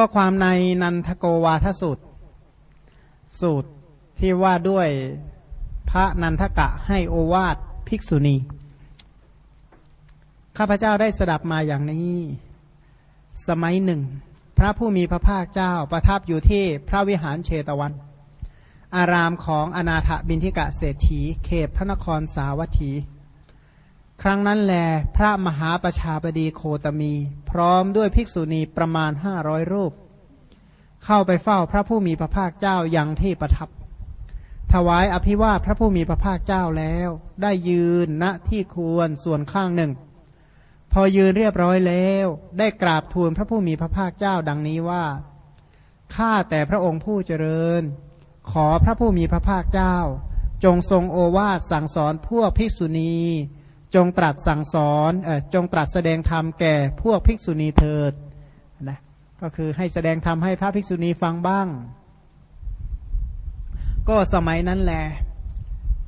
ข้อความในนันทโกวาทสูตร สูตรที่ว่าด้วยพระนันทกะให้โอวาทภิกษุณี ข้าพเจ้าได้สดับมาอย่างนี้ สมัยหนึ่ง พระผู้มีพระภาคเจ้าประทับอยู่ที่พระวิหารเชตวัน อารามของอนาถบินทิกะเศรษฐีเขตพระนครสาวัตถี ครั้งนั้นแลพระมหาประชาบดีโคตมี พร้อมด้วยภิกษุณีประมาณห้าร้อยรูป เข้าไปเฝ้าพระผู้มีพระภาคเจ้ายังที่ประทับ ถวายอภิวาทพระผู้มีพระภาคเจ้าแล้ว ได้ยืนณที่ควรส่วนข้างหนึ่ง พอยืนเรียบร้อยแล้ว ได้กราบทูลพระผู้มีพระภาคเจ้าดังนี้ว่าข้าแต่พระองค์ผู้เจริญ ขอพระผู้มีพระภาคเจ้า จงทรงโอวาทสั่งสอนพวกภิกษุณี จงตรัสสั่งสอนเออจงตรัสแสดงธรรมแก่พวกภิกษุณีเถิดนะก็คือให้แสดงธรรมให้พระภิกษุณีฟังบ้าง ก็สมัยนั้นแหล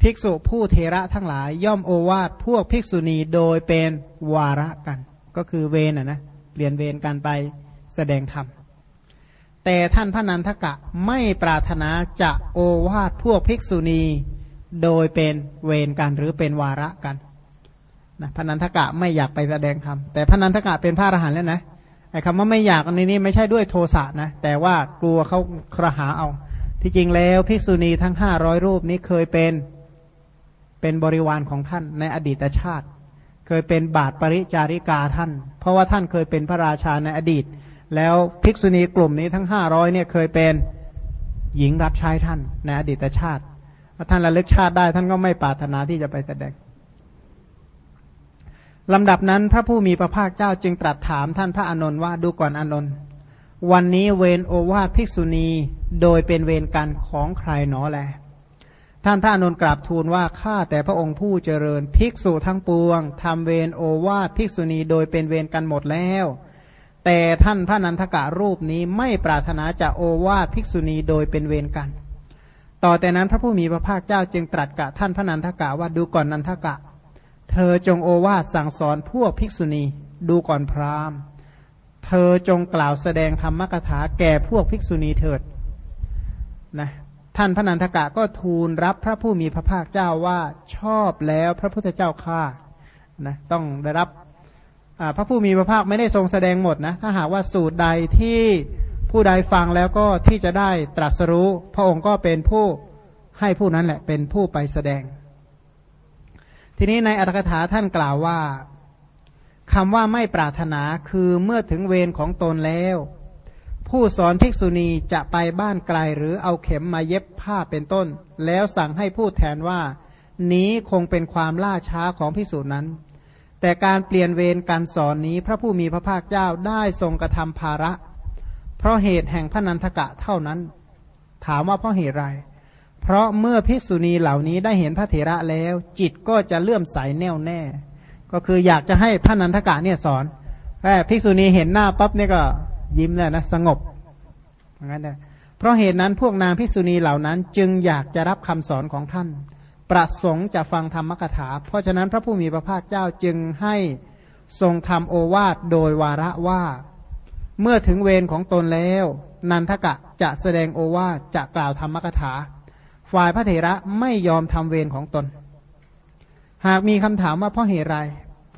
ภิกษุผู้เทระทั้งหลายย่อมโอวาทพวกภิกษุณีโดยเป็นวาระกัน ก็คือเวรนะนะเปลี่ยนเวรกันไปแสดงธรรมแต่ท่านพระนันทกะไม่ปรารถนาจะโอวาทพวกภิกษุณี โดยเป็นเวรกันหรือเป็นวาระกัน นะพนันทกะไม่อยากไปแสดงธรรมแต่พนันทกะเป็นพระอรหันต์แล้วนะไอ้คำว่าไม่อยากอันนี้ไม่ใช่ด้วยโทสะนะ แต่ว่ากลัวเขาครหาเอา ที่จริงแล้วภิกษุณีทั้งห้าร้อยรูปนี้เคยเป็นเป็นบริวารของท่านในอดีตชาติ เคยเป็นบาทปริจาริกาท่าน เพราะว่าท่านเคยเป็นพระราชาในอดีต แล้วภิกษุณีกลุ่มนี้ทั้งห้าร้อยเนี่ยเคยเป็นหญิงรับใช้ท่านในอดีตชาติถ้าท่านระลึกชาติได้ท่านก็ไม่ปรารถนาที่จะไปแสดง ลำดับนั้นพระผู้มีพระภาคเจ้าจึงตรัสถามท่านพระอานนท์ว่าดูก่อนอานนท์วันนี้เวรโอวาทภิกษุณีโดยเป็นเวรกันของใครหนอแล ท่านพระอนุนกราบทูลว่าข้าแต่พระองค์ผู้เจริญภิกษุทั้งปวงทำเวรโอวาทภิกษุณีโดยเป็นเวรกันหมดแล้ว แต่ท่านพระนันทกะรูปนี้ไม่ปรารถนาจะโอวาทภิกษุณีโดยเป็นเวรกัน ต่อแต่นั้นพระผู้มีพระภาคเจ้าจึงตรัสกับท่านพระนันทกะว่าดูก่อนนันทกะ เธอจงโอวาทสั่งสอนพวกภิกษุณีดูก่อนพราหมณ์ เธอจงกล่าวแสดงธรรมกถาแก่พวกภิกษุณีเถิดนะท่านพระนันทกะก็ทูลรับพระผู้มีพระภาคเจ้าว่าชอบแล้วพระพุทธเจ้าข้านะต้องได้รับพระผู้มีพระภาคไม่ได้ทรงแสดงหมดนะถ้าหากว่าสูตรใดที่ผู้ใดฟังแล้วก็ที่จะได้ตรัสรู้ พระองค์ก็เป็นผู้ให้ผู้นั้นแหละเป็นผู้ไปแสดง ทีนี้ในอัตถกถาท่านกล่าวว่าคำว่าไม่ปรารถนาคือเมื่อถึงเวรของตนแล้ว ผู้สอนภิกษุณีจะไปบ้านไกลหรือเอาเข็มมาเย็บผ้าเป็นต้น แล้วสั่งให้พูดแทนว่า นี้คงเป็นความล่าช้าของภิกษุนั้น แต่การเปลี่ยนเวรการสอนนี้พระผู้มีพระภาคเจ้าได้ทรงกระทำภาระ เพราะเหตุแห่งพระนันทกะเท่านั้น ถามว่าเพราะเหตุไร เพราะเมื่อภิกษุณีเหล่านี้ได้เห็นพระเถระแล้ว จิตก็จะเลื่อมใสแน่วแน่ ก็คืออยากจะให้พระนันทกะเนี่ยสอนแค่ภิกษุณีเห็นหน้าปั๊บเนี่ยก็ยิ้มเลยนะสงบอย่างนั้นนะเพราะเหตุนั้นพวกนางภิกษุณีเหล่านั้น จึงอยากจะรับคำสอนของท่าน ประสงค์จะฟังธรรมกถา เพราะฉะนั้นพระผู้มีพระภาคเจ้าจึงให้ทรงทำโอวาทโดยวาระว่า เมื่อถึงเวรของตนแล้ว นันทกะจะแสดงโอวาทจะกล่าวธรรมกถา ฝ่ายพระเถระไม่ยอมทำเวรของตน หากมีคำถามว่าเพราะเหตุไร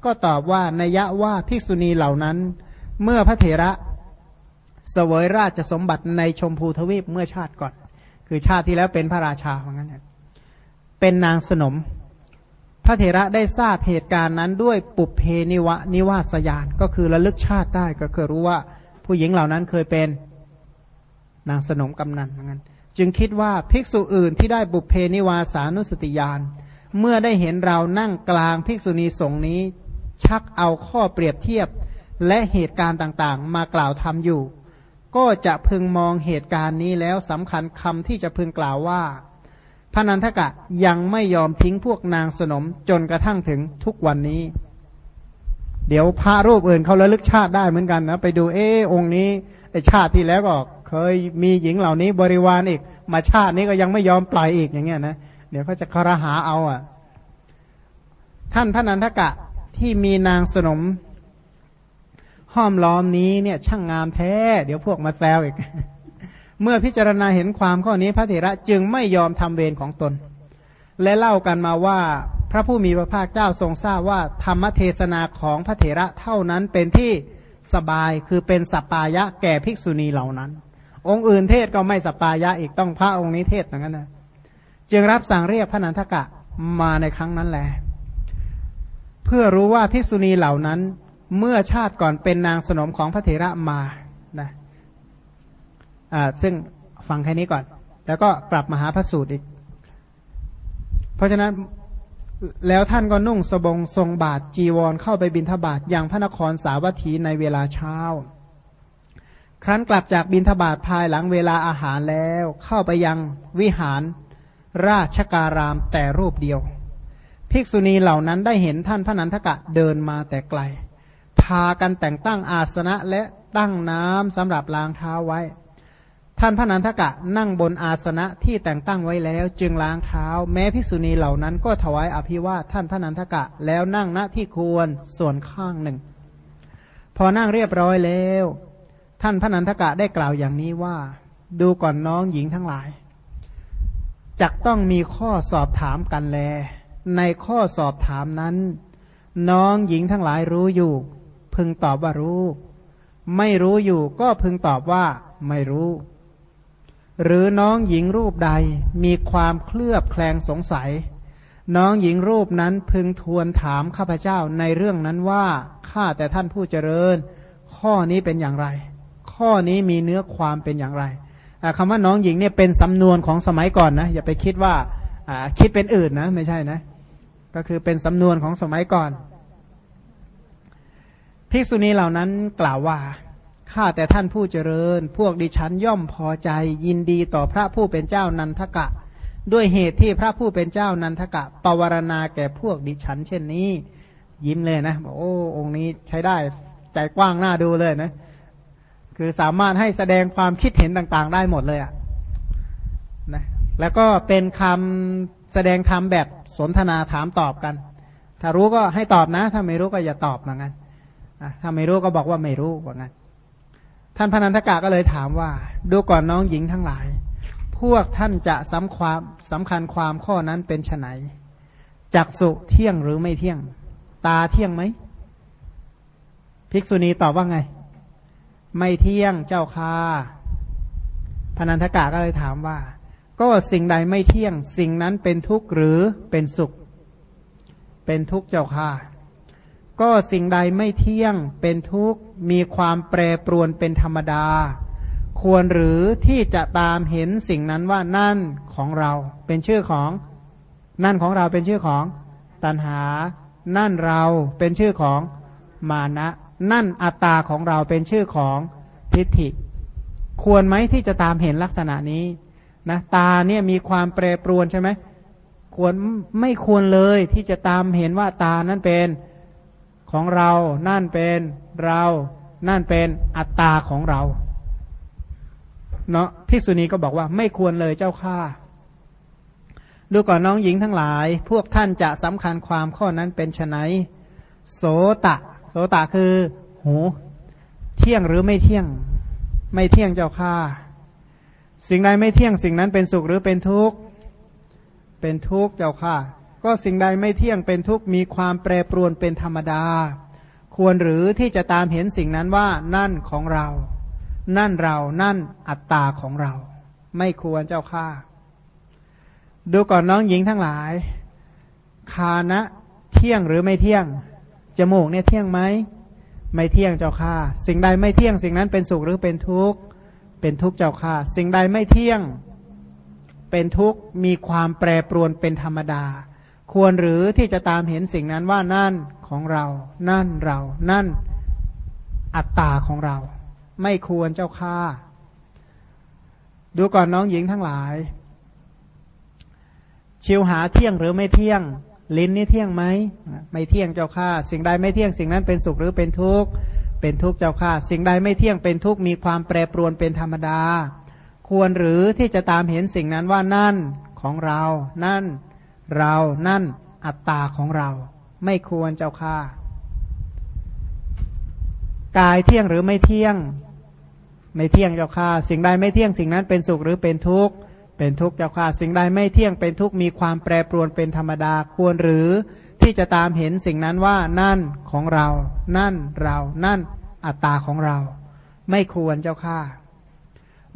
ก็ตอบว่านัยะว่าภิกษุณีเหล่านั้น เมื่อพระเถระเสวยราชสมบัติในชมพูทวีปเมื่อชาติก่อน คือชาติที่แล้วเป็นพระราชาเหมือนกันเป็นนางสนม พระเถระได้ทราบเหตุการณ์นั้นด้วยปุเพนิวะนิวาสยานก็คือระลึกชาติได้ก็คือรู้ว่า ผู้หญิงเหล่านั้นเคยเป็นนางสนมกำนันเหมือนกัน จึงคิดว่าภิกษุอื่นที่ได้บุพเพนิวาสานุสติยาน เมื่อได้เห็นเรานั่งกลางภิกษุณีสงฆ์นี้ ชักเอาข้อเปรียบเทียบและเหตุการณ์ต่างๆ มากล่าวทำอยู่ ก็จะพึงมองเหตุการณ์นี้แล้วสำคัญคำที่จะพึงกล่าวว่าพระนันทกะยังไม่ยอมทิ้งพวกนางสนมจนกระทั่งถึงทุกวันนี้ เดี๋ยวพระรูปอื่นเขาระลึกชาติได้เหมือนกันนะ ไปดูเออองค์นี้ชาติที่แล้วก็ เคยมีหญิงเหล่านี้บริวารอีก มาชาตินี้ก็ยังไม่ยอมปล่อยอีกอย่างเงี้ยนะเดี๋ยวเขาจะคารหาเอาอะ ท่านพระนันทกะที่มีนางสนม ห้อมล้อมนี้เนี่ย ช่างงามแท้ เดี๋ยวพวกมาแซวอีก เมื่อพิจารณาเห็นความข้อนี้พระเถระจึงไม่ยอมทำเวรของตน และเล่ากันมาว่าพระผู้มีพระภาคเจ้าทรงทราบว่าธรรมเทศนาของพระเถระเท่านั้นเป็นที่สบายคือเป็นสปายะแก่ภิกษุณีเหล่านั้น องค์อื่นเทศก็ไม่สปายะอีกต้องพระองค์นี้เทศอย่างนั้นนะจึงรับสั่งเรียกพระนันทกะมาในครั้งนั้นแหละเพื่อรู้ว่าภิกษุณีเหล่านั้นเมื่อชาติก่อนเป็นนางสนมของพระเถระมานะอ่าซึ่งฟังแค่นี้ก่อน แล้วก็กลับมาหาพระสูตรอีก เพราะฉะนั้นแล้วท่านก็นุ่งสบงทรงบาทจีวรเข้าไปบินทบาทอย่างพระนครสาวัตถีในเวลาเช้า ครั้นกลับจากบินทบาทภายหลังเวลาอาหารแล้วเข้าไปยังวิหารราชการามแต่รูปเดียว ภิกษุณีเหล่านั้นได้เห็นท่านพระนันทกะเดินมาแต่ไกล พากันแต่งตั้งอาสนะและตั้งน้ำสำหรับล้างเท้าไว้ ท่านพระนันทกะนั่งบนอาสนะที่แต่งตั้งไว้แล้วจึงล้างเท้า แม้ภิกษุณีเหล่านั้นก็ถวายอภิวาทท่านพระนันทกะแล้วนั่งณที่ควรส่วนข้างหนึ่ง พอนั่งเรียบร้อยแล้ว ท่านพระนันทกะได้กล่าวอย่างนี้ว่า ดูก่อนน้องหญิงทั้งหลายจักต้องมีข้อสอบถามกันแล ในข้อสอบถามนั้น น้องหญิงทั้งหลายรู้อยู่ พึงตอบว่ารู้ ไม่รู้อยู่ก็พึงตอบว่าไม่รู้ หรือน้องหญิงรูปใดมีความเคลือบแคลงสงสัย น้องหญิงรูปนั้นพึงทวนถามข้าพเจ้าในเรื่องนั้นว่าข้าแต่ท่านผู้เจริญ ข้อนี้เป็นอย่างไร ข้อนี้มีเนื้อความเป็นอย่างไรคำว่าน้องหญิงเนี่ยเป็นสำนวนของสมัยก่อนนะอย่าไปคิดว่าคิดเป็นอื่นนะไม่ใช่นะ ก็คือเป็นสำนวนของสมัยก่อนภิกษุณีเหล่านั้นกล่าวว่าข้าแต่ท่านผู้เจริญ พวกดิฉันย่อมพอใจยินดีต่อพระผู้เป็นเจ้านันทกะ ด้วยเหตุที่พระผู้เป็นเจ้านันทกะปวารณาแก่พวกดิฉัน เช่นนี้ ยิ้มเลยนะบอกโอ้องค์นี้ใช้ได้ใจกว้างหน่าดูเลยนะ คือสามารถให้แสดงความคิดเห็นต่างๆ ได้หมดเลยอะนะแล้วก็เป็นคำแสดงธรรมแบบสนทนาถามตอบกัน ถ้ารู้ก็ให้ตอบนะ ถ้าไม่รู้ก็อย่าตอบเหมือนกันถ้าไม่รู้ก็บอกว่าไม่รู้ว่างั้นท่านพนันทกะก็เลยถามว่า ดูก่อนน้องหญิงทั้งหลาย พวกท่านจะสำความสำคัญความข้อนั้นเป็นไฉนจักสุเที่ยงหรือไม่เที่ยง ตาเที่ยงไหมภิกษุณีตอบว่าไง ไม่เที่ยงเจ้าค่ะพนันทกะก็เลยถามว่า ก็สิ่งใดไม่เที่ยง สิ่งนั้นเป็นทุกข์หรือเป็นสุข เป็นทุกข์เจ้าค่ะ ก็สิ่งใดไม่เที่ยงเป็นทุกข์มีความแปรปรวนเป็นธรรมดา ควรหรือที่จะตามเห็นสิ่งนั้นว่านั่นของเราเป็นชื่อของ นั่นของเราเป็นชื่อของ ตัณหา นั่นเราเป็นชื่อของมานะนั่นอัตตาของเราเป็นชื่อของทิฏฐิ ควรไหมที่จะตามเห็นลักษณะนี้นะตาเนี่ยมีความแปรปรวนใช่ไหมควรไม่ควรเลยที่จะตามเห็นว่าตานั้นเป็นของเรา นั่นเป็นเรา นั่นเป็นอัตตาของเรา เนาะภิกษุณีก็บอกว่าไม่ควรเลยเจ้าข้าดูก่อนน้องหญิงทั้งหลาย พวกท่านจะสำคัญความข้อนั้นเป็นไนโสตะ โสตะคือหูเที่ยงหรือไม่เที่ยง ไม่เที่ยงเจ้าข้าสิ่งใดไม่เที่ยงสิ่งนั้นเป็นสุขหรือเป็นทุกข์เป็นทุกข์เจ้าข้าก็สิ่งใดไม่เที่ยงเป็นทุกข์มีความแปรปรวนเป็นธรรมดา ควรหรือที่จะตามเห็นสิ่งนั้นว่านั่นของเรา นั่นเรานั่นอัตตาของเรา ไม่ควรเจ้าข้าดูก่อนน้องหญิงทั้งหลาย คานะเที่ยงหรือไม่เที่ยง จมูกเนี่ยเที่ยงไหมไม่เที่ยงเจ้าข้าสิ่งใดไม่เที่ยงสิ่งนั้นเป็นสุขหรือเป็นทุกข์เป็นทุกข์เจ้าข้าสิ่งใดไม่เที่ยง เป็นทุกข์มีความแปรปรวนเป็นธรรมดา ควรหรือที่จะตามเห็นสิ่งนั้นว่านั่นของเรา นั่นเรา นั่นอัตตาของเรา ไม่ควรเจ้าค่า ดูก่อนน้องหญิงทั้งหลาย ชิวหาเที่ยงหรือไม่เที่ยง ลิ้นนี่เที่ยงไหมไม่เที่ยงเจ้าค่าสิ่งใดไม่เที่ยงสิ่งนั้นเป็นสุขหรือเป็นทุกข์เป็นทุกข์เจ้าค่าสิ่งใดไม่เที่ยงเป็นทุกข์มีความแปรปรวนเป็นธรรมดา ควรหรือที่จะตามเห็นสิ่งนั้นว่านั่นของเรา นั่น เรานั่นอัตตาของเรา ไม่ควรเจ้าค่ากายเที่ยงหรือไม่เที่ยง ไม่เที่ยงเจ้าค่ะสิ่งใดไม่เที่ยงสิ่งนั้นเป็นสุขหรือเป็นทุกข์ เป็นทุกข์เจ้าค่ะสิ่งใดไม่เที่ยงเป็นทุกข์มีความแปรปรวนเป็นธรรมดาควรหรือที่จะตามเห็นสิ่งนั้นว่านั่นของเรา นั่นเรา นั่นอัตตาของเรา ไม่ควรเจ้าค่ะ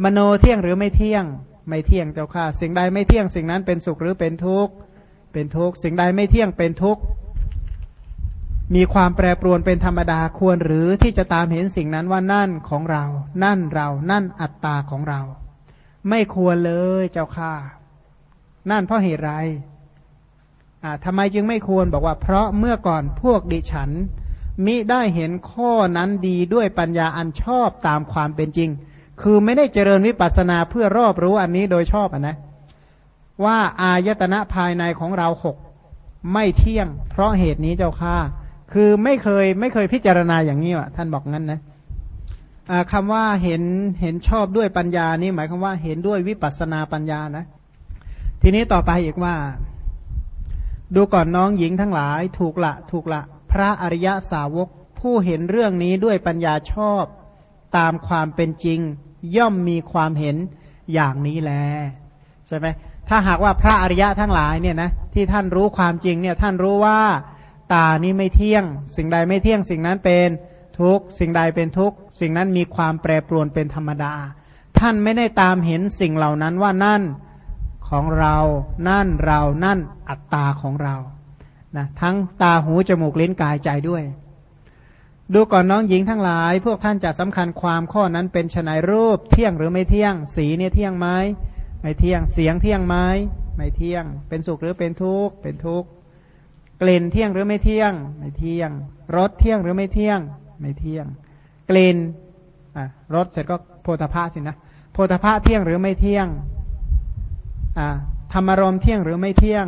มโนเที่ยงหรือไม่เที่ยง ไม่เที่ยงเจ้าค่ะ สิ่งใดไม่เที่ยงสิ่งนั้นเป็นสุขหรือเป็นทุกข์เป็นทุกข์สิ่งใดไม่เที่ยงเป็นทุกข์มีความแปรปรวนเป็นธรรมดาควรหรือที่จะตามเห็นสิ่งนั้นว่านั่นของเรา นั่นเรา นั่นอัตตาของเรา ไม่ควรเลยเจ้าค่ะ นั่นเพราะเหตุไรอ่าทำไมจึงไม่ควรบอกว่า เพราะเมื่อก่อนพวกดิฉัน มิได้เห็นข้อนั้นดีด้วยปัญญาอันชอบตามความเป็นจริง คือไม่ได้เจริญวิปัสสนาเพื่อรอบรู้อันนี้โดยชอบอนะ ว่าอายตนะภายในของเราหกไม่เที่ยง เพราะเหตุนี้เจ้าค่ะ คือไม่เคยไม่เคยพิจารณาอย่างนี้ว่ะท่านบอกงั้นนะ คำว่าเห็นเห็นชอบด้วยปัญญานี่หมายความว่าเห็นด้วยวิปัสนาปัญญานะ ทีนี้ต่อไปอีกว่า ดูก่อนน้องหญิงทั้งหลาย ถูกละ ถูกละ พระอริยสาวกผู้เห็นเรื่องนี้ด้วยปัญญาชอบตามความเป็นจริง ย่อมมีความเห็นอย่างนี้แลใช่ไหมถ้าหากว่าพระอริยะทั้งหลายเนี่ยนะที่ท่านรู้ความจริงเนี่ยท่านรู้ว่าตานี้ไม่เที่ยง สิ่งใดไม่เที่ยงสิ่งนั้นเป็นทุกสิ่งใดเป็นทุก สิ่งนั้นมีความแปรปรวนเป็นธรรมดา ท่านไม่ได้ตามเห็นสิ่งเหล่านั้นว่านั่นของเรา นั่นเรา นั่นอัตตาของเรานะทั้งตาหูจมูกลิ้นกายใจด้วย ดูก่อนน้องหญิงทั้งหลาย พวกท่านจะสำคัญความข้อนั้นเป็นชนายรูปเที่ยงหรือไม่เที่ยง สีเนี่ยเที่ยงไหมไม่เที่ยงเสียงเที่ยงไหมไม่เที่ยง เป็นสุขหรือเป็นทุกข์เป็นทุกข์กลิ่นเที่ยงหรือไม่เที่ยง ไม่เที่ยงรสเที่ยงหรือไม่เที่ยง ไม่เที่ยง กลิ่นรสเสร็จก็โพธาภาสินะโพธาภาเที่ยงหรือไม่เที่ยงธรรมารมเที่ยงหรือไม่เที่ยง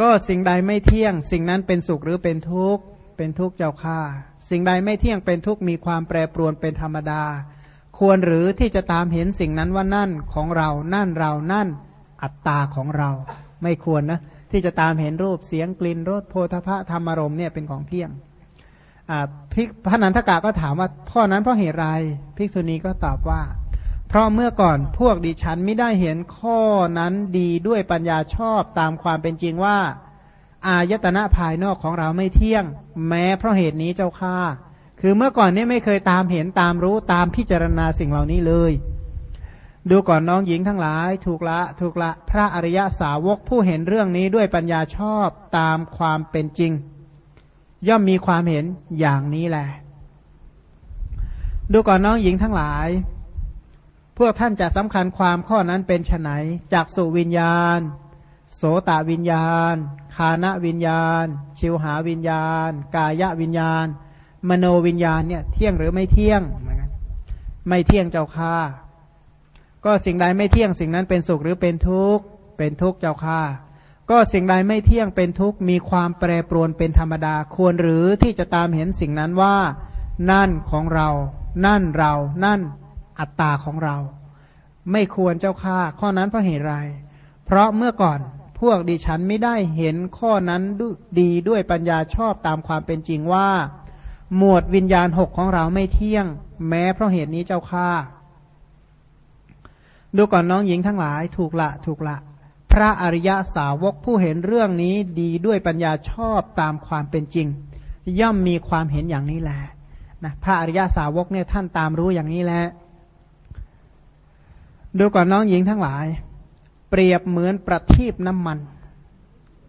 ก็สิ่งใดไม่เที่ยง สิ่งนั้นเป็นสุขหรือเป็นทุกข์เป็นทุกข์เจ้าค่าสิ่งใดไม่เที่ยงเป็นทุกข์มีความแปรปรวนเป็นธรรมดา ควรหรือที่จะตามเห็นสิ่งนั้นว่านั่นของเรา นั่นเรานั่นอัตตาของเรา ไม่ควรนะที่จะตามเห็นรูปเสียงกลิ่นรสโพธพะธรรมารมเนี่ยเป็นของเที่ยง พระนันทกะก็ถามว่าพ่อนั้นเพราะเหตุไรภิกษุณีก็ตอบว่า เพราะเมื่อก่อนพวกดิฉันไม่ได้เห็นข้อนั้นดีด้วยปัญญาชอบตามความเป็นจริงว่า อายตนะภายนอกของเราไม่เที่ยง แม้เพราะเหตุนี้เจ้าค่าคือเมื่อก่อนนี้ไม่เคยตามเห็นตามรู้ตามพิจารณาสิ่งเหล่านี้เลย ดูก่อนน้องหญิงทั้งหลาย ถูกละถูกละพระอริยสาวกผู้เห็นเรื่องนี้ด้วยปัญญาชอบตามความเป็นจริง ย่อมมีความเห็นอย่างนี้แหละ ดูก่อนน้องหญิงทั้งหลาย พวกท่านจะสำคัญความข้อนั้นเป็นไนจากสุวิญญาณ โสตวิญญาณ คานวิญญาณ ชิวหาวิญญาณ กายวิญญาณ มโนวิญญาณเนี่ยเที่ยงหรือไม่เที่ยง ไม่เที่ยงเจ้าค่าก็สิ่งใดไม่เที่ยงสิ่งนั้นเป็นสุขหรือเป็นทุกข์ เป็นทุกข์เจ้าค่ะ ก็สิ่งใดไม่เที่ยงเป็นทุกข์มีความแปรปรวนเป็นธรรมดา ควรหรือที่จะตามเห็นสิ่งนั้นว่า นั่นของเรา นั่นเรา นั่นอัตตาของเรา ไม่ควรเจ้าค่ะข้อนั้นเพราะเหตุไรเพราะเมื่อก่อนพวกดิฉันไม่ได้เห็นข้อนั้นดีด้วยปัญญาชอบตามความเป็นจริงว่า หมวดวิญญาณหกของเราไม่เที่ยง แม้เพราะเหตุนี้เจ้าค่ะดูก่อนน้องหญิงทั้งหลายถูกละถูกละ พระอริยสาวกผู้เห็นเรื่องนี้ดีด้วยปัญญาชอบตามความเป็นจริง ย่อมมีความเห็นอย่างนี้แหละนะพระอริยสาวกเนี่ยท่านตามรู้อย่างนี้แหละดูก่อนน้องหญิงทั้งหลาย เปรียบเหมือนประทีปน้ำมัน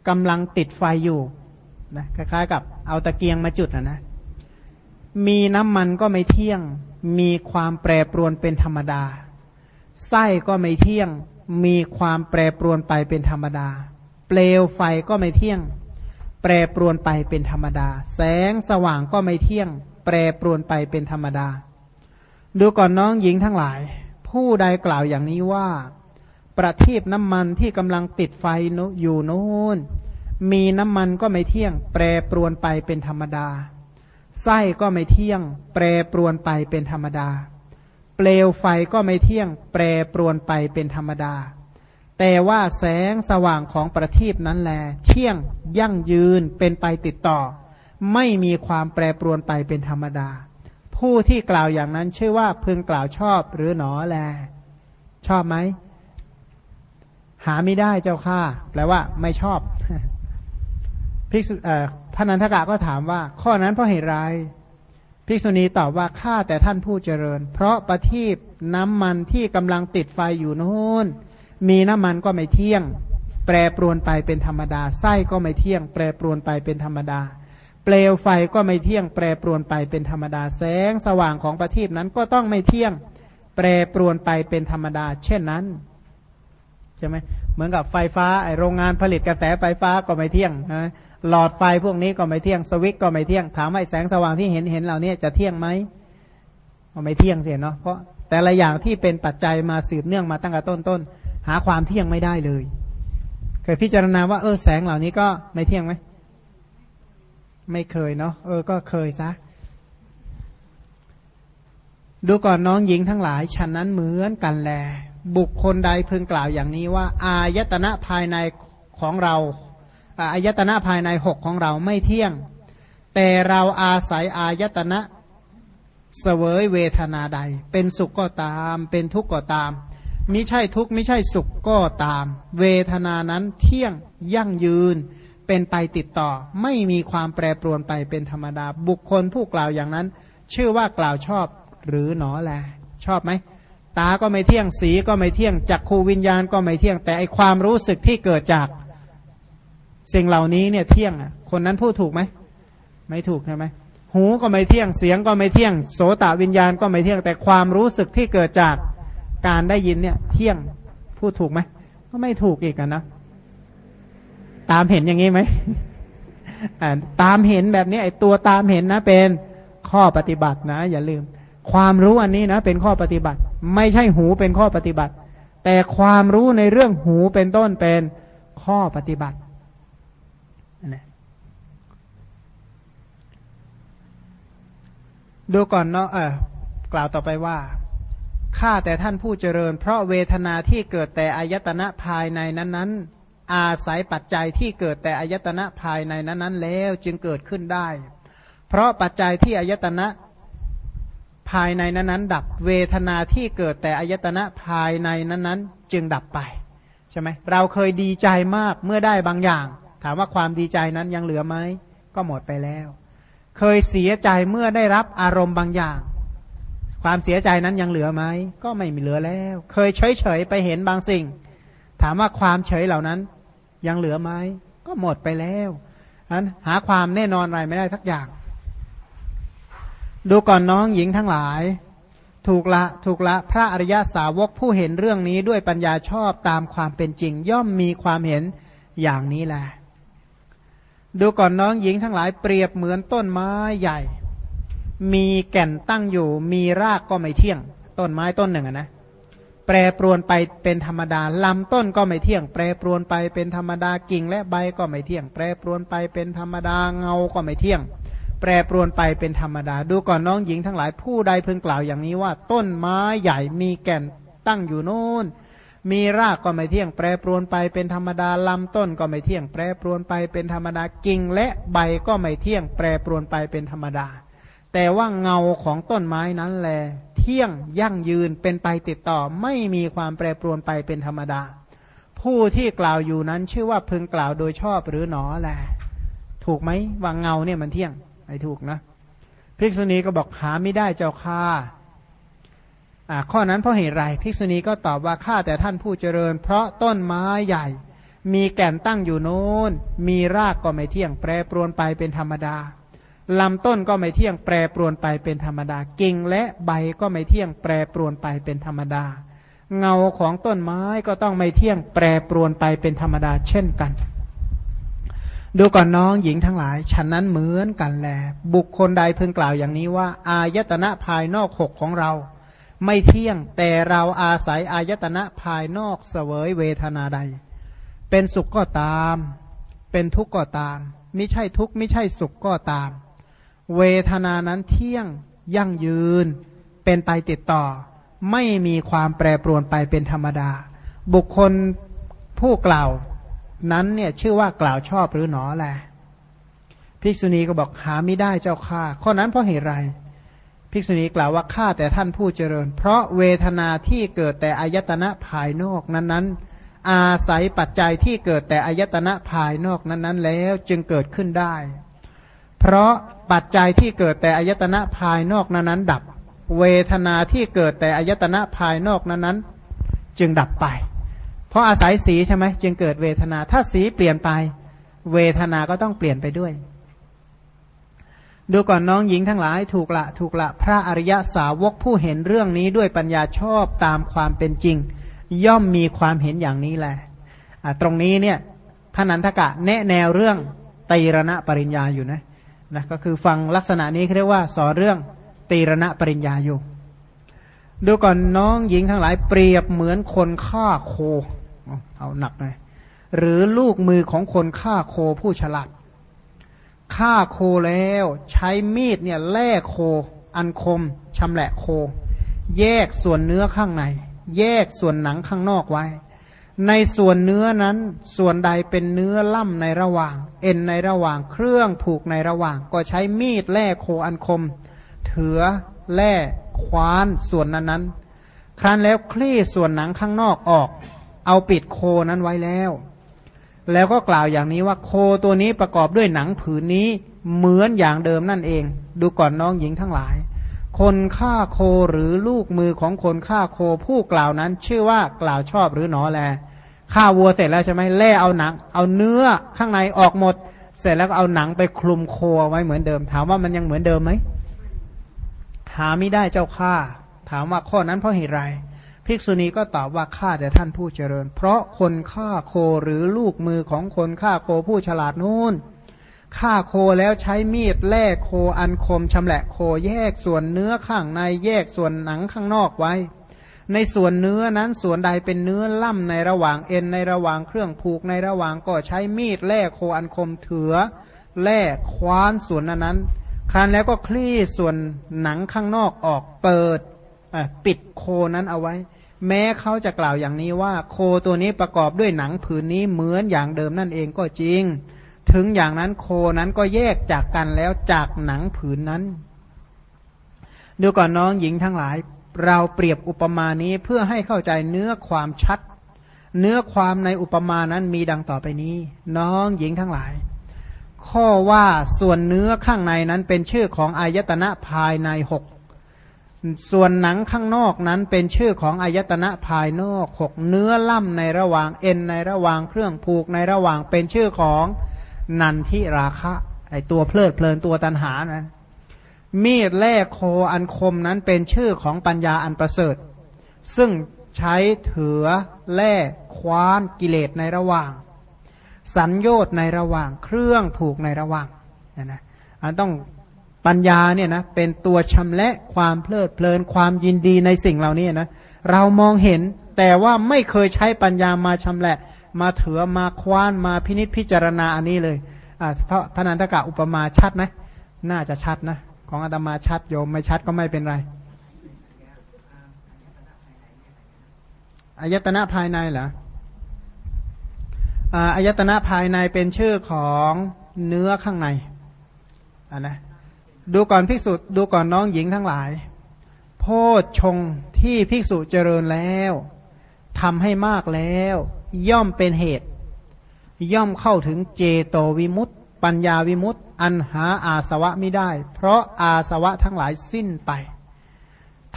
กำลังติดไฟอยู่นะคล้ายๆกับเอาตะเกียงมาจุดนะนะ มีน้ำมันก็ไม่เที่ยง มีความแปรปรวนเป็นธรรมดา ไส้ก็ไม่เที่ยง มีความแปรปรวนไปเป็นธรรมดา เปลวไฟก็ไม่เที่ยง แปรปรวนไปเป็นธรรมดา แสงสว่างก็ไม่เที่ยง แปรปรวนไปเป็นธรรมดา ดูก่อนน้องหญิงทั้งหลาย ผู้ใดกล่าวอย่างนี้ว่า ประทีปน้ำมันที่กำลังติดไฟอยู่โน้นมีน้ำมันก็ไม่เที่ยง แปรปรวนไปเป็นธรรมดา ไส้ก็ไม่เที่ยง แปรปรวนไปเป็นธรรมดา เปลวไฟก็ไม่เที่ยงแปรปรวนไปเป็นธรรมดา แต่ว่าแสงสว่างของประทีปนั้นแล เที่ยงยั่งยืนเป็นไปติดต่อ ไม่มีความแปรปรวนไปเป็นธรรมดา ผู้ที่กล่าวอย่างนั้นชื่อว่าพึงกล่าวชอบหรือหนอแล ชอบไหม หาไม่ได้เจ้าข้าแปลว่า ไม่ชอบภิกษุพระนันทกะก็ถามว่า ข้อนั้นเพราะเหตุไร ภิกษุณีตอบว่าข้าแต่ท่านผู้เจริญ เพราะประทีปน้ำมันที่กำลังติดไฟอยู่นู่นมีน้ำมันก็ไม่เที่ยง แปรปรวนไปเป็นธรรมดาไส้ก็ไม่เที่ยง แปรปรวนไปเป็นธรรมดา เปลวไฟก็ไม่เที่ยง แปรปรวนไปเป็นธรรมดาแสงสว่างของประทีปนั้นก็ต้องไม่เที่ยง แปรปรวนไปเป็นธรรมดา เช่นนั้นใช่ไหมเหมือนกับไฟฟ้าไอโรงงานผลิตกระแสไฟฟ้าก็ไม่เที่ยงนะ หลอดไฟพวกนี้ก็ไม่เที่ยงสวิตก็ไม่เที่ยงถามว่าแสงสว่างที่เห็นเห็นเหล่านี้จะเที่ยงไหมก็ไม่เที่ยงเสียเนาะเพราะแต่ละอย่างที่เป็นปัจจัยมาสืบเนื่องมาตั้งแต่ต้นต้นหาความเที่ยงไม่ได้เลยเคยพิจารณาว่าเออแสงเหล่านี้ก็ไม่เที่ยงไหมไม่เคยเนาะเออก็เคยซะดูก่อนน้องหญิงทั้งหลายฉันนั้นเหมือนกันแล บุคคลใดพึงกล่าวอย่างนี้ว่า อายตนะภายในของเรา อายตนะภายในหกของเราไม่เที่ยง แต่เราอาศัยอายตนะเสวยเวทนาใด เป็นสุขก็ตาม เป็นทุกข์ก็ตามมิใช่ทุกข์ไม่ใช่สุขก็ตาม เวทนานั้นเที่ยงยั่งยืน เป็นไปติดต่อ ไม่มีความแปรปรวนไปเป็นธรรมดา บุคคลผู้กล่าวอย่างนั้น ชื่อว่ากล่าวชอบหรือหนอแล ชอบไหมตาก็ไม่เที่ยงสีก็ไม่เที่ยงจักขูวิญญาณก็ไม่เที่ยงแต่ไอความรู้สึกที่เกิดจาก สิ่งเหล่านี้เนี่ยเที่ยงอะ คนนั้นพูดถูกไหม ไม่ถูกใช่ไหมหูก็ไม่เที่ยงเสียงก็ไม่เที่ยง โสตวิญญาณก็ไม่เที่ยงแต่ความรู้สึกที่เกิดจากการได้ยินเนี่ย เที่ยงพูดถูกไหมก็ไม่ถูกอีกนะตามเห็นอย่างนี้ไหมตามเห็นแบบนี้ไอ้ตัวตามเห็นนะ เป็นข้อปฏิบัตินะ อย่าลืม ความรู้อันนี้นะ เป็นข้อปฏิบัติ ไม่ใช่หูเป็นข้อปฏิบัติ แต่ความรู้ในเรื่องหูเป็นต้นเป็นข้อปฏิบัติ ดูก่อนเนาะเออกล่าวต่อไปว่าข้าแต่ท่านผู้เจริญ เพราะเวทนาที่เกิดแต่อายตนะภายในนั้นๆ อาศัยปัจจัยที่เกิดแต่อายตนะภายในนั้นๆ แล้วจึงเกิดขึ้นได้ เพราะปัจจัยที่อายตนะภายในนั้นๆ ดับเวทนาที่เกิดแต่อายตนะภายในนั้นๆ จึงดับไปใช่ไหมเราเคยดีใจมากเมื่อได้บางอย่าง ถามว่าความดีใจนั้นยังเหลือไหมก็หมดไปแล้ว เคยเสียใจเมื่อได้รับอารมณ์บางอย่าง ความเสียใจนั้นยังเหลือไหมก็ไม่มีเหลือแล้ว เคยเฉยเฉยไปเห็นบางสิ่ง ถามว่าความเฉยเหล่านั้น ยังเหลือไหมก็หมดไปแล้วนั้นหาความแน่นอนอะไรไม่ได้ทักอย่าง ดูก่อนน้องหญิงทั้งหลาย ถูกละถูกละพระอริยสาวกผู้เห็นเรื่องนี้ด้วยปัญญาชอบตามความเป็นจริง ย่อมมีความเห็นอย่างนี้แหละ ดูก่อนน้องหญิงทั้งหลายเปรียบเหมือนต้นไม้ใหญ่ มีแก่นตั้งอยู่ มีรากก็ไม่เที่ยง ต้นไม้ต้นหนึ่งนะแปรปรวนไปเป็นธรรมดา ลำต้นก็ไม่เที่ยง แปรปรวนไปเป็นธรรมดากิ่งและใบก็ไม่เที่ยง แปรปรวนไปเป็นธรรมดาเงาก็ไม่เที่ยง แปรปรวนไปเป็นธรรมดา ดูก่อนน้องหญิงทั้งหลายผู้ใดพึงกล่าวอย่างนี้ว่า ต้นไม้ใหญ่มีแก่นตั้งอยู่โน่น มีรากก็ไม่เที่ยงแปรปรวนไปเป็นธรรมดาลำต้นก็ไม่เที่ยงแปรปรวนไปเป็นธรรมดากิ่งและใบก็ไม่เที่ยงแปรปรวนไปเป็นธรรมดา แต่ว่าเงาของต้นไม้นั้นแล เที่ยงยั่งยืนเป็นไปติดต่อไม่มีความแปรปรวนไปเป็นธรรมดา ผู้ที่กล่าวอยู่นั้นชื่อว่าพึงกล่าวโดยชอบหรือหนอแล ถูกไหมว่าเงาเนี่ยมันเที่ยงไม่ถูกนะภิกษุณีก็บอกหาไม่ได้เจ้าค่า ข้อนั้นเพราะเหตุไรภิกษุณีก็ตอบว่าข้าแต่ท่านผู้เจริญ เพราะต้นไม้ใหญ่ มีแก่นตั้งอยู่โน้น มีรากก็ไม่เที่ยงแปรปรวนไปเป็นธรรมดาลำต้นก็ไม่เที่ยงแปรปรวนไปเป็นธรรมดา กิ่งและใบก็ไม่เที่ยงแปรปรวนไปเป็นธรรมดา เงาของต้นไม้ก็ต้องไม่เที่ยงแปรปรวนไปเป็นธรรมดา เช่นกัน ดูก่อนน้องหญิงทั้งหลาย ฉันนั้นเหมือนกันแล บุคคลใดเพึงกล่าวอย่างนี้ว่า อายตนะภายนอกหกของเรา ไม่เที่ยง แต่เราอาศัยอายตนะภายนอกเสวยเวทนาใด เป็นสุขก็ตาม เป็นทุกข์ก็ตามไม่ใช่ทุกข์ไม่ใช่สุขก็ตาม เวทนานั้นเที่ยงยั่งยืน เป็นไปติดต่อ ไม่มีความแปรปรวนไปเป็นธรรมดา บุคคลผู้กล่าว นั้นเนี่ยชื่อว่ากล่าวชอบหรือหนอแหละภิกษุณีก็บอกหาไม่ได้เจ้าข้าข้อนั้นเพราะเหตุไร ภิกษุณีกล่าวว่าข้าแต่ท่านผู้เจริญ เพราะเวทนาที่เกิดแต่อายตนะภายนอกนั้นๆ อาศัยปัจจัยที่เกิดแต่อายตนะภายนอกนั้นๆ แล้วจึงเกิดขึ้นได้ เพราะปัจจัยที่เกิดแต่อายตนะภายนอกนั้นๆดับ เวทนาที่เกิดแต่อายตนะภายนอกนั้นๆ จึงดับไป เพราะอาศัยสีใช่ไหมจึงเกิดเวทนาถ้าสีเปลี่ยนไป เวทนาก็ต้องเปลี่ยนไปด้วย ดูก่อนน้องหญิงทั้งหลายถูกละถูกละพระอริยสาวกผู้เห็นเรื่องนี้ด้วยปัญญาชอบตามความเป็นจริง ย่อมมีความเห็นอย่างนี้แหละตรงนี้เนี่ยพระนันทกะแนะแนวเรื่องตีรณะปริญญาอยู่นะนะก็คือฟังลักษณะนี้เรียกว่าสอนเรื่องตีรณะปริญญาอยู่ ดูก่อนน้องหญิงทั้งหลายเปรียบเหมือนคนฆ่าโคเอาหนักหน่อยหรือลูกมือของคนฆ่าโคผู้ฉลาด ฆ่าโคแล้ว ใช้มีดเนี่ยแล่โค อันคมชำแหละโค แยกส่วนเนื้อข้างใน แยกส่วนหนังข้างนอกไว้ ในส่วนเนื้อนั้นส่วนใดเป็นเนื้อล่ำในระหว่าง เอ็นในระหว่างเครื่องผูกในระหว่าง ก็ใช้มีดแล่โคอันคม เถือแล่คว้านส่วนนั้นนั้นครั้นแล้วคลี่ส่วนหนังข้างนอกออก เอาปิดโคนั้นไว้แล้ว แล้วก็กล่าวอย่างนี้ว่าโคตัวนี้ประกอบด้วยหนังผืนนี้เหมือนอย่างเดิมนั่นเอง ดูก่อนน้องหญิงทั้งหลาย คนฆ่าโคหรือลูกมือของคนฆ่าโคผู้กล่าวนั้น ชื่อว่ากล่าวชอบหรือหนอแลฆ่าวัวเสร็จแล้วใช่ไหมแล่เอาหนัง เอาเนื้อข้างในออกหมด เสร็จแล้วก็เอาหนังไปคลุมโคไว้เหมือนเดิม ถามว่ามันยังเหมือนเดิมไหมหาไม่ได้เจ้าข้าถามว่าข้อนั้นเพราะเหตุไร ภิกษุณีก็ตอบว่าข้าแต่ท่านผู้เจริญ เพราะคนฆ่าโคหรือลูกมือของคนฆ่าโคผู้ฉลาดนู่นฆ่าโคแล้วใช้มีดแล่โคอันคมชำแหละโคแยกส่วนเนื้อข้างในแยกส่วนหนังข้างนอกไว้ ในส่วนเนื้อนั้นส่วนใดเป็นเนื้อล่ำในระหว่างเอ็นในระหว่างเครื่องผูกในระหว่างก็ใช้มีดแล่โคอันคมเถือแล่คว้านส่วนนั้นนั้นครั้นแล้วก็คลี่ส่วนหนังข้างนอกออกเปิดปิดโคนั้นเอาไว้ แม้เขาจะกล่าวอย่างนี้ว่า โคตัวนี้ประกอบด้วยหนังผืนนี้เหมือนอย่างเดิมนั่นเองก็จริง ถึงอย่างนั้นโคนั้นก็แยกจากกันแล้วจากหนังผืนนั้น ดูก่อนน้องหญิงทั้งหลาย เราเปรียบอุปมานี้เพื่อให้เข้าใจเนื้อความชัด เนื้อความในอุปมานั้นมีดังต่อไปนี้ น้องหญิงทั้งหลาย ข้อว่าส่วนเนื้อข้างในนั้นเป็นชื่อของอายตนะภายในหก ส่วนหนังข้างนอกนั้นเป็นชื่อของอายตนะภายนอกหกเนื้อล่ำในระหว่างเอ็นในระหว่างเครื่องผูกในระหว่างเป็นชื่อของนันทิราคะ ไอตัวเพลิดเพลินตัวตันหานะมีดแล่โคอันคมนั้นเป็นชื่อของปัญญาอันประเสริฐ ซึ่งใช้เถือแล่คว้านกิเลสในระหว่าง สัญโยชน์ในระหว่างเครื่องผูกในระหว่างนะนะอันต้อง ปัญญาเนี่ยนะเป็นตัวชำละความเพลิดเพลินความยินดีในสิ่งเหล่านี้นะเรามองเห็นแต่ว่าไม่เคยใช้ปัญญามาชำละ มาเถือมาคว้านมาพินิษพิจารณาอันนี้เลยอ่าเพราะพนันทกะอุปมาชัดไหมน่าจะชัดนะ ของอาตมาชัดโยมไม่ชัดก็ไม่เป็นไรอายตนะภายในเหรออายตนะภายในเป็นชื่อของเนื้อข้างในอ่านะ ดูก่อนภิกษุดูก่อนน้องหญิงทั้งหลาย โพชฌงที่ภิกษุเจริญแล้วทำให้มากแล้ว ย่อมเป็นเหตุ ย่อมเข้าถึงเจโตวิมุตต์ปัญญาวิมุตต์อันหาอาสวะไม่ได้ เพราะอาสวะทั้งหลายสิ้นไป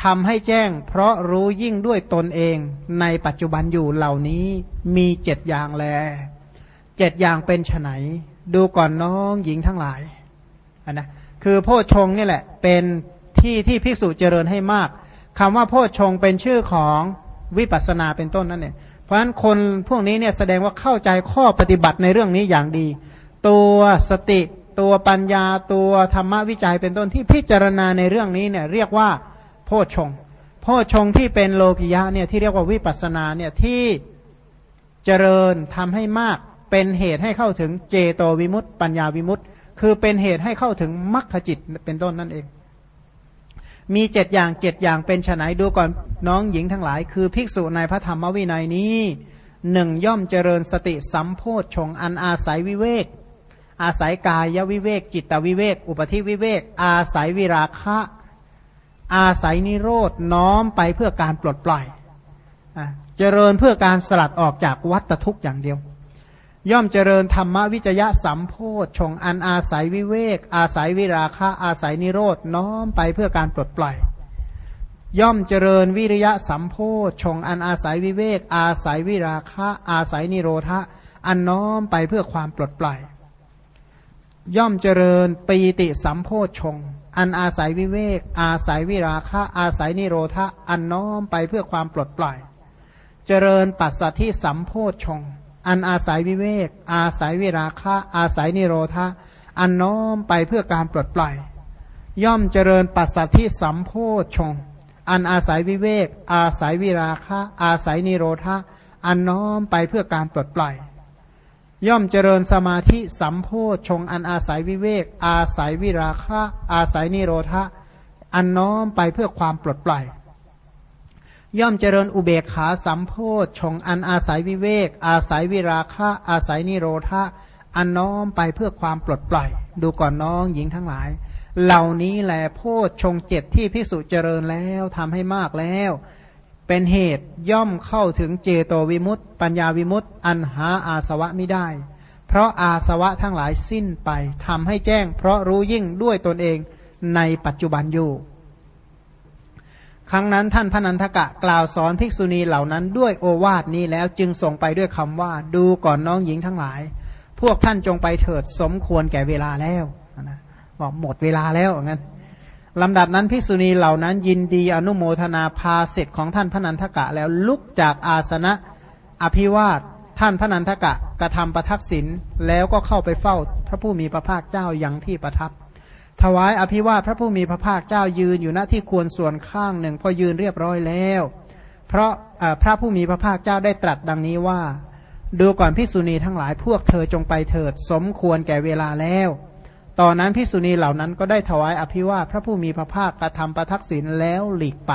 ทำให้แจ้ง เพราะรู้ยิ่งด้วยตนเองในปัจจุบันอยู่เหล่านี้มีเจ็ดอย่างแลเจ็ดอย่างเป็นไฉนดูก่อนน้องหญิงทั้งหลายนนะ คือโพชงนี่แหละ เป็นที่ที่ภิกษุเจริญให้มากคำว่าโพชงเป็นชื่อของวิปัสสนาเป็นต้นนั่นเองเพราะฉะนั้นคนพวกนี้เนี่ยแสดงว่าเข้าใจข้อปฏิบัติในเรื่องนี้อย่างดี ตัวสติตัวปัญญาตัวธรรมวิจัยเป็นต้นที่พิจารณาในเรื่องนี้เนี่ยเรียกว่าโพชงโพชงที่เป็นโลกิยะเนี่ยที่เรียกว่าวิปัสนาเนี่ยที่เจริญทำให้มากเป็นเหตุให้เข้าถึงเจโตวิมุตต์ปัญญาวิมุตต์ คือเป็นเหตุให้เข้าถึงมรรคจิตเป็นต้นนั่นเอง มีเจ็ดอย่างเจ็ดอย่างเป็นไนดูก่อนน้องหญิงทั้งหลาย คือภิกษุในพระธรรมวินัยนี้หนึ่งย่อมเจริญสติสัมโพธชงอันอาศัยวิเวก อาศัยกายวิเวก จิตวิเวก อุปธิวิเวก อาศัยวิราคะ อาศัยนิโรธน้อมไปเพื่อการปลดปล่อยเจริญเพื่อการสลัดออกจากวัฏทุกข์อย่างเดียว ย่อมเจริญธรรมวิจยะสัมโพธชงอันอาศัยวิเวก อาศัยวิราคะอาศัยนิโรธน้อมไปเพื่อการปลดปล่อย ย่อมเจริญวิริยะสัมโพธชงอันอาศัยวิเวก อาศัยวิราคะอาศัยนิโรธะอันน้อมไปเพื่อความปลดปล่อยย่อมเจริญปีติสัมโพธชง อันอาศัยวิเวก อาศัยวิราคะอาศัยนิโรธะอันน้อมไปเพื่อความปลดปล่อย เจริญปัสสัทธิสัมโพชง อันอาศัยวิเวก อาศัยวิราคะ อาศัยนิโรธาอันน้อมไปเพื่อการปลดปล่อย ย่อมเจริญปัสสัทธิสัมโพชฌงอันอาศัยวิเวก อาศัยวิราคะ อาศัยนิโรธาอันน้อมไปเพื่อการปลดปล่อย ย่อมเจริญสมาธิสัมโพชงอันอาศัยวิเวก อาศัยวิราคะ อาศัยนิโรธาอันน้อมไปเพื่อความปลดปล่อย ย่อมเจริญอุเบกขาสัมโพธชงอันอาศัยวิเวก อาศัยวิราคะอาศัยนิโรธาอันน้อมไปเพื่อความปลดปล่อย ดูก่อนน้องหญิงทั้งหลาย เหล่านี้แหละโพธชงเจ็ดที่พิสุเจริญแล้วทำให้มากแล้ว เป็นเหตุย่อมเข้าถึงเจโตวิมุตต์ปัญญาวิมุตต์อันหาอาสวะไม่ได้ เพราะอาสวะทั้งหลายสิ้นไปทำให้แจ้ง เพราะรู้ยิ่งด้วยตนเองในปัจจุบันอยู่ ครั้งนั้นท่านพระนันทกะกล่าวสอนภิกษุณีเหล่านั้นด้วยโอวาทนี้แล้วจึงส่งไปด้วยคำว่าดูก่อนน้องหญิงทั้งหลาย พวกท่านจงไปเถิดสมควรแก่เวลาแล้วนะบอกหมดเวลาแล้วงั้นลำดับนั้นภิกษุณีเหล่านั้นยินดีอนุโมทนาพาเสร็จของท่านพระนันทกะแล้วลุกจากอาสนะอภิวาทท่านพระนันทกะกระทำประทักษิณแล้วก็เข้าไปเฝ้าพระผู้มีพระภาคเจ้ายังที่ประทับ ถวายอภิวาทพระผู้มีพระภาคเจ้ายืนอยู่ณที่ควรส่วนข้างหนึ่งพอยืนเรียบร้อยแล้ว เพราะพระผู้มีพระภาคเจ้าได้ตรัสดังนี้ว่า ดูก่อนพิสุณีทั้งหลายพวกเธอจงไปเถิด สมควรแก่เวลาแล้ว ตอนนั้นพิสุณีเหล่านั้นก็ได้ถวายอภิวาทพระผู้มีพระภาคกระทำประทักษิณแล้วหลีกไป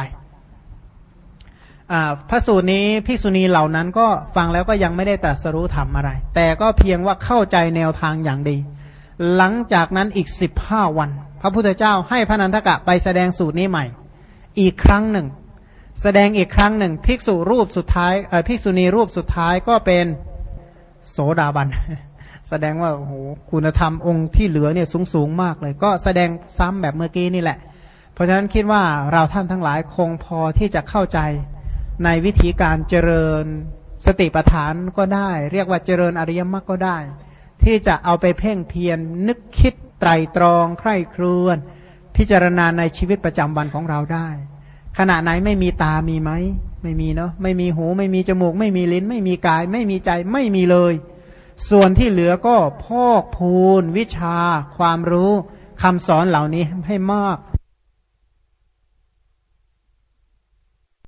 พระสูตรนี้พิสุณีเหล่านั้นก็ฟังแล้วก็ยังไม่ได้ตรัสรู้ธรรมอะไร แต่ก็เพียงว่าเข้าใจแนวทางอย่างดี หลังจากนั้นอีกสิบห้าวัน พระพุทธเจ้าให้พระนันทกะไปแสดงสูตรนี้ใหม่ อีกครั้งหนึ่ง แสดงอีกครั้งหนึ่ง ภิกษุรูปสุดท้ายภิกษุณีรูปสุดท้ายก็เป็นโสดาบัน แสดงว่าโอ้โหคุณธรรมองค์ที่เหลือเนี่ยสูงสูงมากเลย ก็แสดงซ้ำแบบเมื่อกี้นี่แหละ เพราะฉะนั้นคิดว่าเราท่านทั้งหลายคงพอที่จะเข้าใจในวิธีการเจริญสติปัฏฐานก็ได้ เรียกว่าเจริญอริยมรรคก็ได้ ที่จะเอาไปเพ่งเพียรนนึกคิดไตรตรองใคร่ครวญพิจารณาในชีวิตประจำวันของเราได้ ขณะไหนไม่มีตามีไหมไม่มีเนาะไม่มีหูไม่มีจมูก ไม่มีลิ้น ไม่มีกาย ไม่มีใจไม่มีเลย ส่วนที่เหลือก็พอกพูน วิชา ความรู้คำสอนเหล่านี้ให้มาก